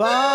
Bye.